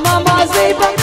Mamãe pra